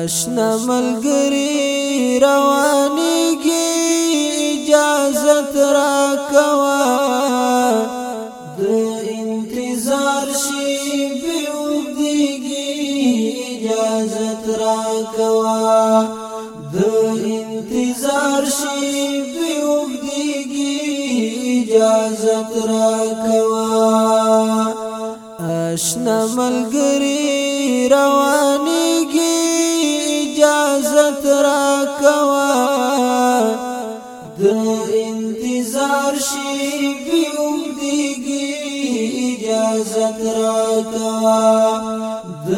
ناشنا ملګری روانيږي اجازت را کوا د انتظار شي بيوږي اجازت را کوا د انتظار شي بيوږي اجازت را کوا آشنا ملګری روان نصرت راکا د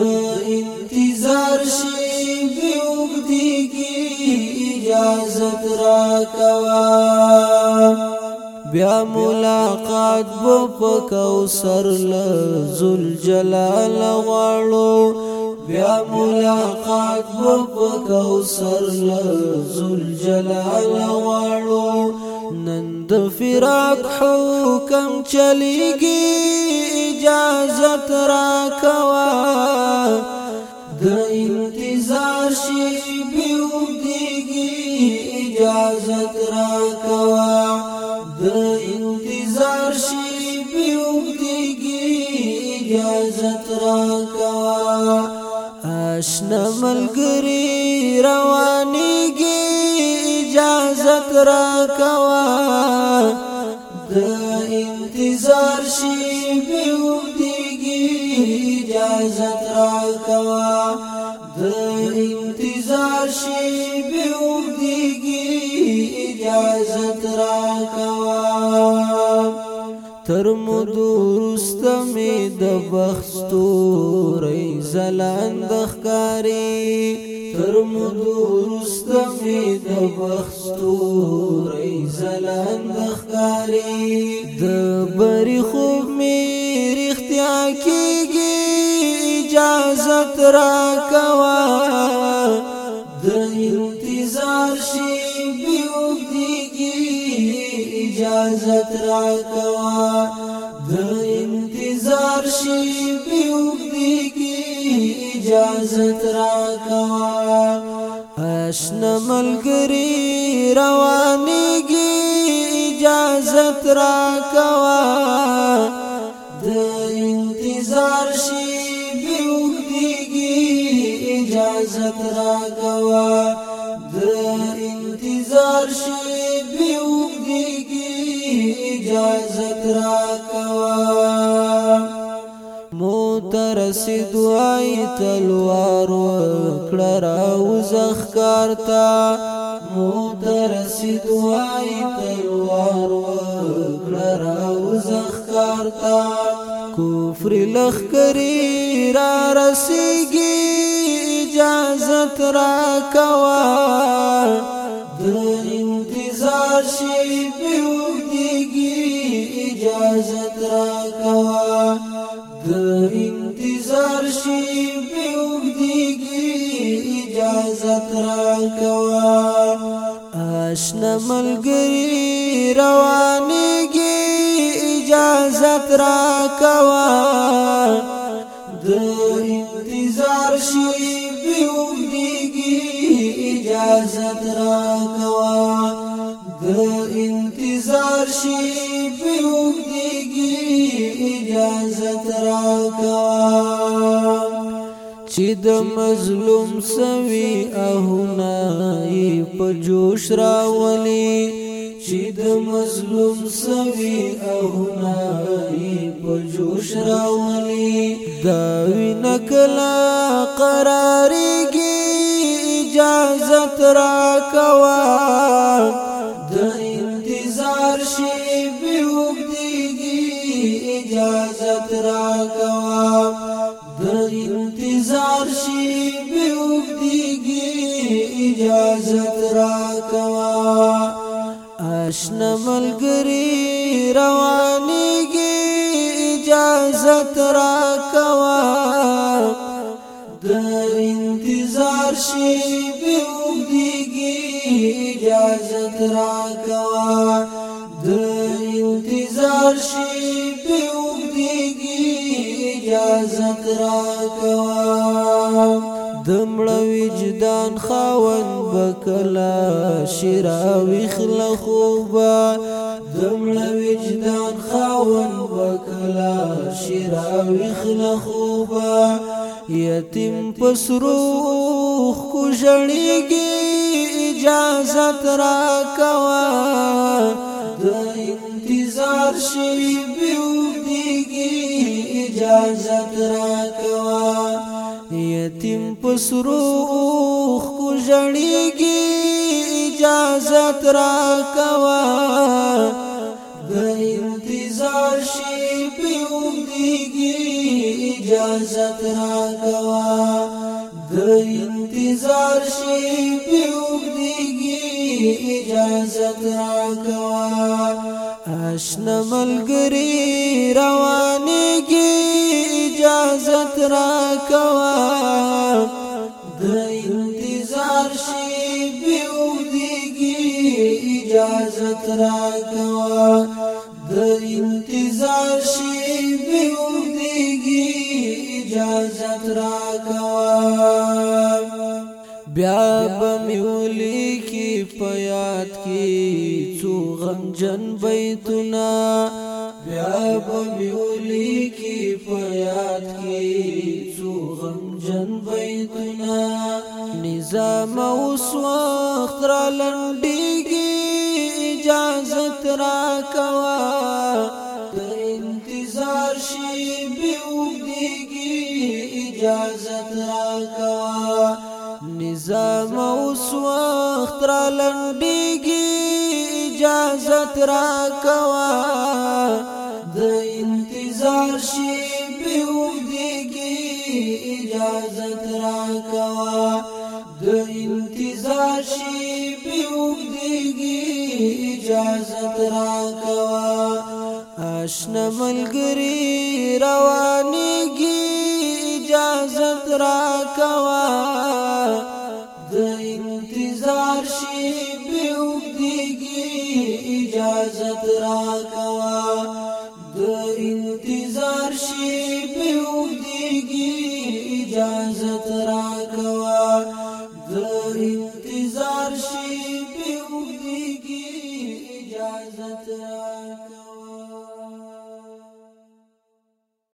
انتظار شي بیوګدیږي اجازت راکا بیا ملاقات بو پکاو سر لزل جلال غواړو بیا ملاقات بو پکاو سر لزل جلال غواړو نن د فراق حکم چلیږي اجازت را کوا د انتظار شي بیوږي اجازت را کوا د انتظار شي بیوږي اجازت را کوا آشنا ملګری روانيږي اجازت را کوا د انتظار شي به دیږي اجازت را کوا د انتظار شي به دیږي اجازت را کوا تر مدور رستمی د بخستوری زلاند خکاری تر مدو رستمی د بخستوری زلاند خکاری د بری خوب می رختیا کیږي اجازت را کوا د انتظار شي بیو دیږي اجازت را کوا اجازت را کوا آشنا ملګری روانيږي اجازت را کوا د انتظار شي بيوږديږي اجازت را کوا د انتظار شي بيوږديږي اجازت را کوا داسې دوای تلوار وکړه راوزخ کارتا مو درسې دوای تلوار وکړه راوزخ کارتا کفر لخکری را رسیږي اجازت را کوا انتظار شي په وګديږي اجازه را ملګری روانېږي اجازت را کوا د انتظار شي بیوږديږي اجازت را کوا د انتظار شي بیوږديږي اجازت را چې د مظلوم سوي اهونه په جوش راولي چې د مظلوم سوي اهونه په جوش راولي دا وینکلا قرارېږي اجازه را کوا آشنا ملګری روانيږي اجازت را کوا در انتظار شي بيوږي اجازت را کوا در انتظار شي بيوږي اجازت را کوا دمړه وجدان خاون بکلا شراوی خلخو با دمړه وجدان خاون بکلا شراوی خلخو با یتیم پسروخ کو جړیږي اجازت را کوا د انتظار شي بیو دیږي اجازت را کوا یتیم پسروخ کو جړیږي اجازت را کوا د انتظار شي پیوږديږي اجازت را کوا د انتظار شي پیوږديږي اجازت را کوا آشنا ملګری روانېږي اجازت را کوا در انتظار شي بيو ديږي اجازت را کوا در انتظار شي بيو ديږي اجازت را کوا بیا بمیولی کی پیاد کی چو غمجن بیتنا بیا بولی کی فریاد کی سو غم جن بیتنا نظام اوس وخت را لنډیږي اجازت را کوا د انتظار شي به وګدیږي اجازت را کوا نظام اوس وخت را لنډیږي اجازت را کوا اجازت را کوا د انتظار شي په وګديږي اجازت را کوا آشنا ملګری روانيږي اجازت را کوا د انتظار شي په وګديږي اجازت را کوا Cause.